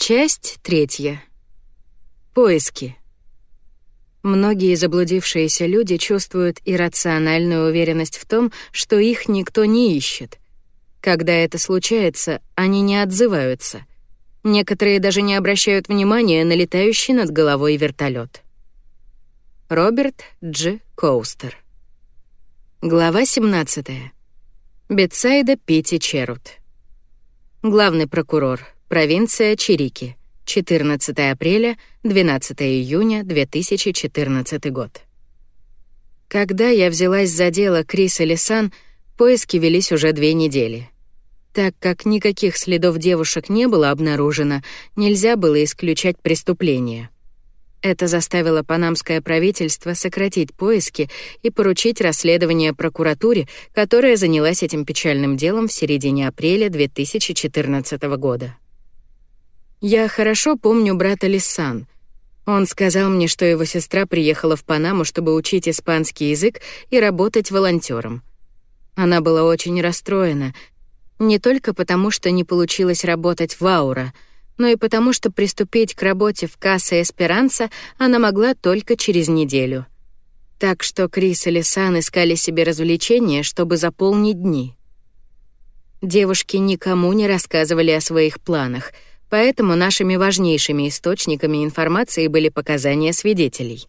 Часть третья. Поиски. Многие заблудившиеся люди чувствуют иррациональную уверенность в том, что их никто не ищет. Когда это случается, они не отзываются. Некоторые даже не обращают внимания на летающий над головой вертолет. Роберт Дж. Коустер. Глава 17. Бетсайда Пити Черут. Главный прокурор. Провинция Чирики. 14 апреля, 12 июня 2014 год. Когда я взялась за дело Криса Лисан, поиски велись уже две недели. Так как никаких следов девушек не было обнаружено, нельзя было исключать преступление. Это заставило панамское правительство сократить поиски и поручить расследование прокуратуре, которая занялась этим печальным делом в середине апреля 2014 года. Я хорошо помню брата Лисан. Он сказал мне, что его сестра приехала в Панаму, чтобы учить испанский язык и работать волонтером. Она была очень расстроена, не только потому, что не получилось работать в Аура, но и потому, что приступить к работе в Касса Эсперанса она могла только через неделю. Так что Крис и Лисан искали себе развлечения, чтобы заполнить дни. Девушки никому не рассказывали о своих планах — Поэтому нашими важнейшими источниками информации были показания свидетелей.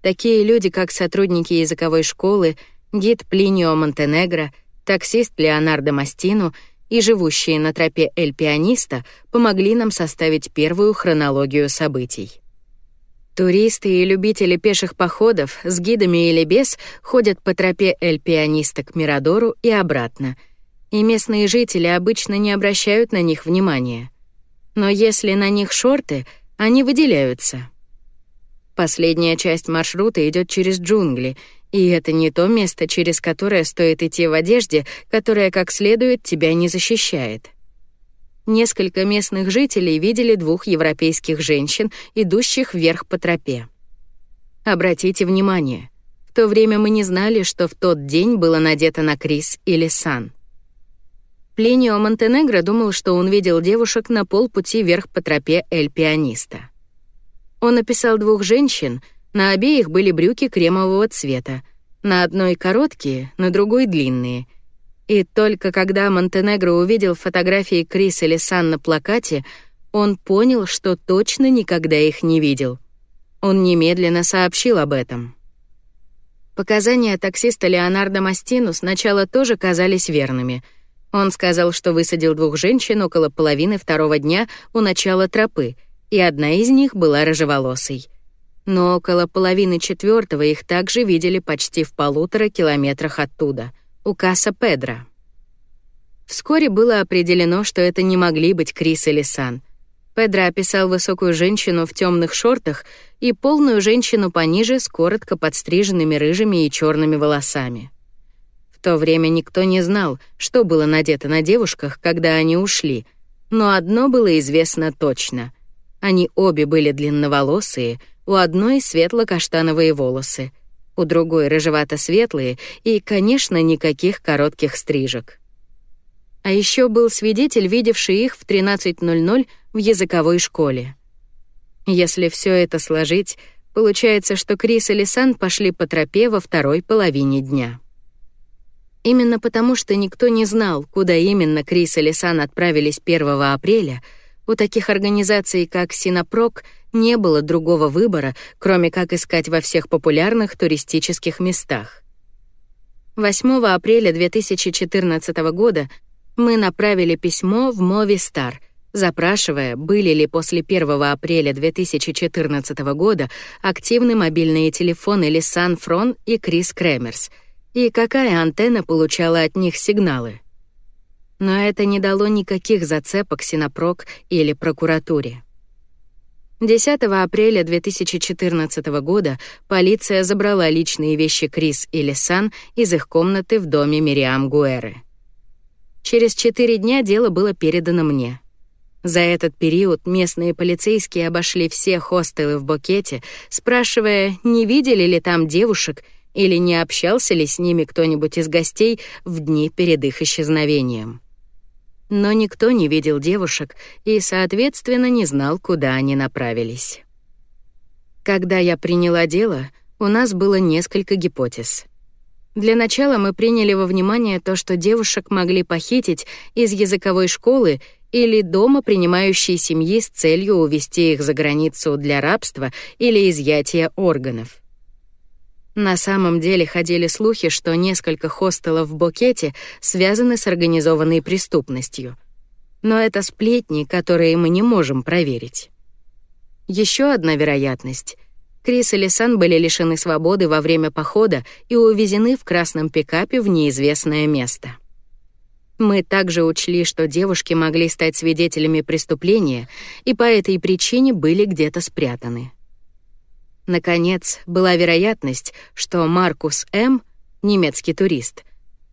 Такие люди, как сотрудники языковой школы, гид Плинио Монтенегро, таксист Леонардо Мастину и живущие на тропе Эль Пианиста помогли нам составить первую хронологию событий. Туристы и любители пеших походов с гидами или без ходят по тропе Эль Пианиста к Мирадору и обратно, и местные жители обычно не обращают на них внимания — но если на них шорты, они выделяются. Последняя часть маршрута идет через джунгли, и это не то место, через которое стоит идти в одежде, которая как следует тебя не защищает. Несколько местных жителей видели двух европейских женщин, идущих вверх по тропе. Обратите внимание, в то время мы не знали, что в тот день было надето на Крис или Сан. Плинио Монтенегро думал, что он видел девушек на полпути вверх по тропе Эль-Пианиста. Он описал двух женщин, на обеих были брюки кремового цвета, на одной короткие, на другой длинные. И только когда Монтенегро увидел фотографии Крис или Сан на плакате, он понял, что точно никогда их не видел. Он немедленно сообщил об этом. Показания таксиста Леонардо Мастину сначала тоже казались верными — он сказал, что высадил двух женщин около половины второго дня у начала тропы, и одна из них была рыжеволосой. Но около половины четвертого их также видели почти в полутора километрах оттуда, у Каса Педро. Вскоре было определено, что это не могли быть Крис или Сан. Педро описал высокую женщину в темных шортах и полную женщину пониже с коротко подстриженными рыжими и черными волосами. То время никто не знал, что было надето на девушках, когда они ушли, но одно было известно точно. Они обе были длинноволосые, у одной светло-каштановые волосы, у другой рыжевато-светлые и, конечно, никаких коротких стрижек. А еще был свидетель, видевший их в 13.00 в языковой школе. Если все это сложить, получается, что Крис и Лисан пошли по тропе во второй половине дня. Именно потому, что никто не знал, куда именно Крис и Лисан отправились 1 апреля, у таких организаций, как Синопрок, не было другого выбора, кроме как искать во всех популярных туристических местах. 8 апреля 2014 года мы направили письмо в Стар, запрашивая, были ли после 1 апреля 2014 года активны мобильные телефоны Лисан Фрон и Крис Кремерс — и какая антенна получала от них сигналы. Но это не дало никаких зацепок Синопрок или прокуратуре. 10 апреля 2014 года полиция забрала личные вещи Крис и Лисан из их комнаты в доме Мириам Гуэры. Через четыре дня дело было передано мне. За этот период местные полицейские обошли все хостелы в Букете, спрашивая, не видели ли там девушек или не общался ли с ними кто-нибудь из гостей в дни перед их исчезновением. Но никто не видел девушек и, соответственно, не знал, куда они направились. Когда я приняла дело, у нас было несколько гипотез. Для начала мы приняли во внимание то, что девушек могли похитить из языковой школы или дома принимающей семьи с целью увезти их за границу для рабства или изъятия органов. На самом деле ходили слухи, что несколько хостелов в Букете связаны с организованной преступностью. Но это сплетни, которые мы не можем проверить. Еще одна вероятность. Крис и Лисан были лишены свободы во время похода и увезены в красном пикапе в неизвестное место. Мы также учли, что девушки могли стать свидетелями преступления и по этой причине были где-то спрятаны. Наконец, была вероятность, что Маркус М., немецкий турист,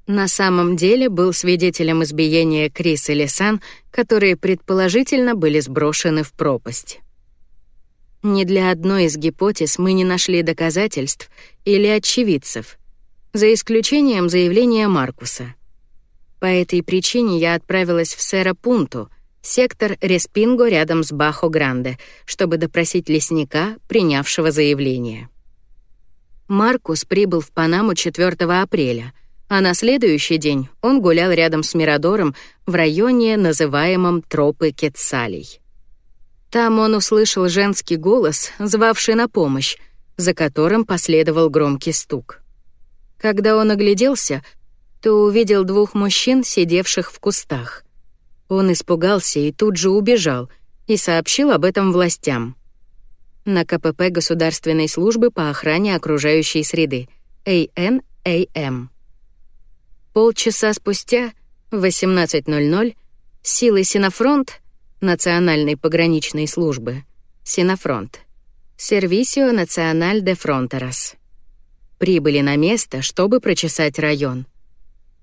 на самом деле был свидетелем избиения Крис и Лисан, которые предположительно были сброшены в пропасть. Ни для одной из гипотез мы не нашли доказательств или очевидцев, за исключением заявления Маркуса. По этой причине я отправилась в Сера-Пунту, сектор Респинго рядом с Бахо-Гранде, чтобы допросить лесника, принявшего заявление. Маркус прибыл в Панаму 4 апреля, а на следующий день он гулял рядом с Мирадором в районе, называемом Тропы Кетсалей. Там он услышал женский голос, звавший на помощь, за которым последовал громкий стук. Когда он огляделся, то увидел двух мужчин, сидевших в кустах. Он испугался и тут же убежал и сообщил об этом властям. На КПП Государственной службы по охране окружающей среды АНАМ. Полчаса спустя, в 18.00, силы Синофронт, Национальной пограничной службы, Синофронт, Сервисио Националь де Фронтерас, прибыли на место, чтобы прочесать район.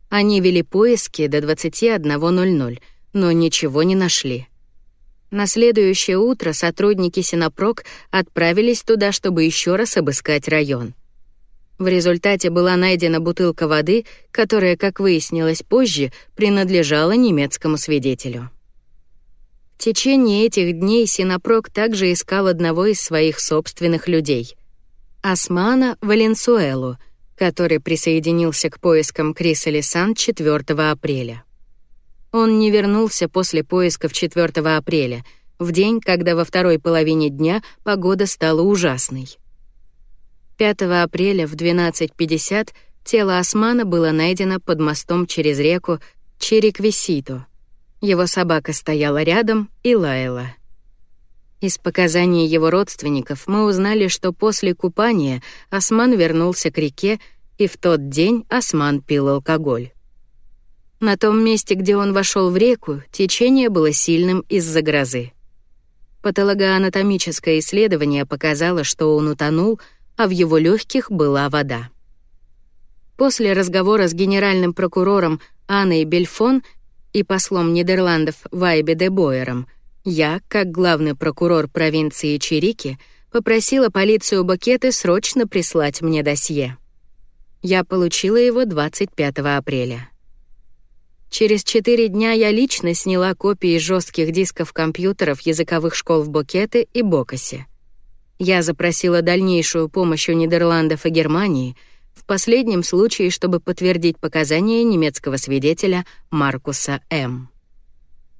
Они вели поиски до 21.00, но ничего не нашли. На следующее утро сотрудники Синопрок отправились туда, чтобы еще раз обыскать район. В результате была найдена бутылка воды, которая, как выяснилось позже, принадлежала немецкому свидетелю. В течение этих дней Синопрок также искал одного из своих собственных людей — Османа Валенсуэлу, который присоединился к поискам Криса Лисан 4 апреля. Он не вернулся после поисков 4 апреля, в день, когда во второй половине дня погода стала ужасной. 5 апреля в 12.50 тело Османа было найдено под мостом через реку Чериквисито. Его собака стояла рядом и лаяла. Из показаний его родственников мы узнали, что после купания Осман вернулся к реке, и в тот день Осман пил алкоголь. На том месте, где он вошел в реку, течение было сильным из-за грозы. Патологоанатомическое исследование показало, что он утонул, а в его легких была вода. После разговора с генеральным прокурором Анной Бельфон и послом Нидерландов Вайбе де Бойером, я, как главный прокурор провинции Чирики, попросила полицию Бакеты срочно прислать мне досье. Я получила его 25 апреля. Через четыре дня я лично сняла копии жестких дисков компьютеров языковых школ в Бокете и Бокасе. Я запросила дальнейшую помощь у Нидерландов и Германии, в последнем случае, чтобы подтвердить показания немецкого свидетеля Маркуса М.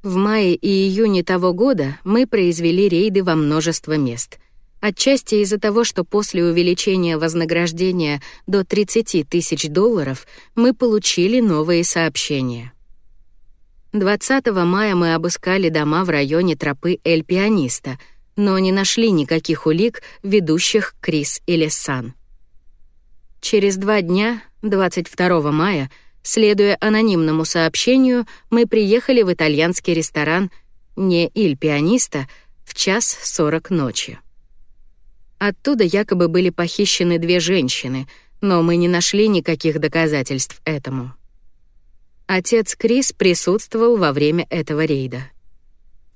В мае и июне того года мы произвели рейды во множество мест. Отчасти из-за того, что после увеличения вознаграждения до 30 тысяч долларов мы получили новые сообщения. 20 мая мы обыскали дома в районе тропы Эль-Пианиста, но не нашли никаких улик, ведущих Крис или Сан. Через два дня, 22 мая, следуя анонимному сообщению, мы приехали в итальянский ресторан не Иль-Пианиста в час сорок ночи. Оттуда якобы были похищены две женщины, но мы не нашли никаких доказательств этому. Отец Крис присутствовал во время этого рейда.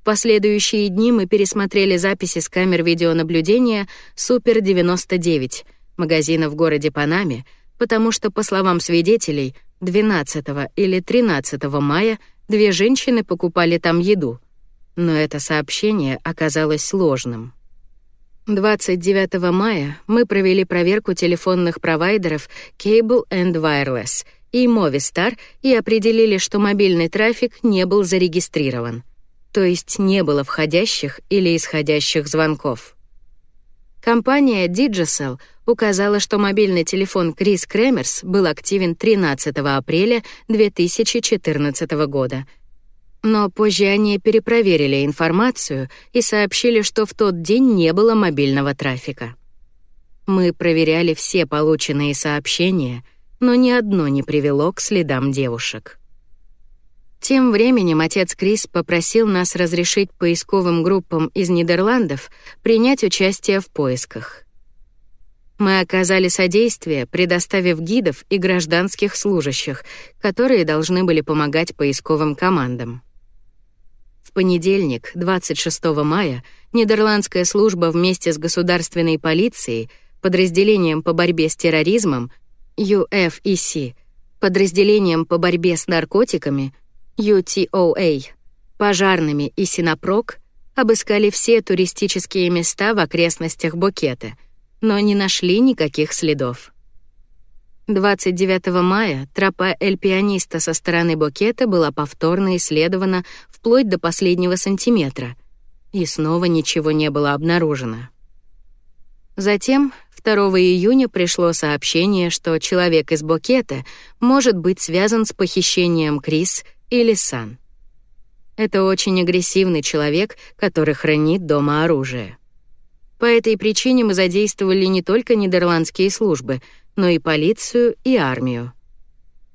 В последующие дни мы пересмотрели записи с камер видеонаблюдения Супер-99, магазина в городе Панаме, потому что, по словам свидетелей, 12 или 13 мая две женщины покупали там еду, но это сообщение оказалось ложным. 29 мая мы провели проверку телефонных провайдеров Cable and Wireless и Movistar и определили, что мобильный трафик не был зарегистрирован, то есть не было входящих или исходящих звонков. Компания Digicel указала, что мобильный телефон Крис Кремерс был активен 13 апреля 2014 года — но позже они перепроверили информацию и сообщили, что в тот день не было мобильного трафика. Мы проверяли все полученные сообщения, но ни одно не привело к следам девушек. Тем временем отец Крис попросил нас разрешить поисковым группам из Нидерландов принять участие в поисках. Мы оказали содействие, предоставив гидов и гражданских служащих, которые должны были помогать поисковым командам. В понедельник, 26 мая, Нидерландская служба вместе с государственной полицией, подразделением по борьбе с терроризмом UFEC, подразделением по борьбе с наркотиками UTOA, пожарными и Синопрок обыскали все туристические места в окрестностях Букета, но не нашли никаких следов. 29 мая тропа Эль-Пианиста со стороны Букета была повторно исследована вплоть до последнего сантиметра, и снова ничего не было обнаружено. Затем 2 июня пришло сообщение, что человек из Букета может быть связан с похищением Крис или Сан. Это очень агрессивный человек, который хранит дома оружие. По этой причине мы задействовали не только нидерландские службы — но и полицию и армию.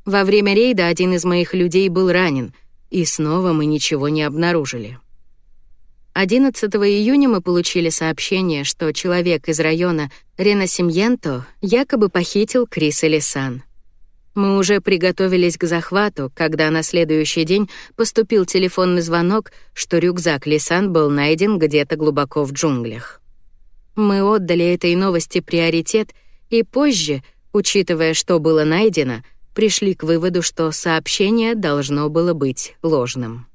Во время рейда один из моих людей был ранен, и снова мы ничего не обнаружили. 11 июня мы получили сообщение, что человек из района Ренасимьенто якобы похитил Криса Лисан. Мы уже приготовились к захвату, когда на следующий день поступил телефонный звонок, что рюкзак Лисан был найден где-то глубоко в джунглях. Мы отдали этой новости приоритет и позже Учитывая, что было найдено, пришли к выводу, что сообщение должно было быть ложным.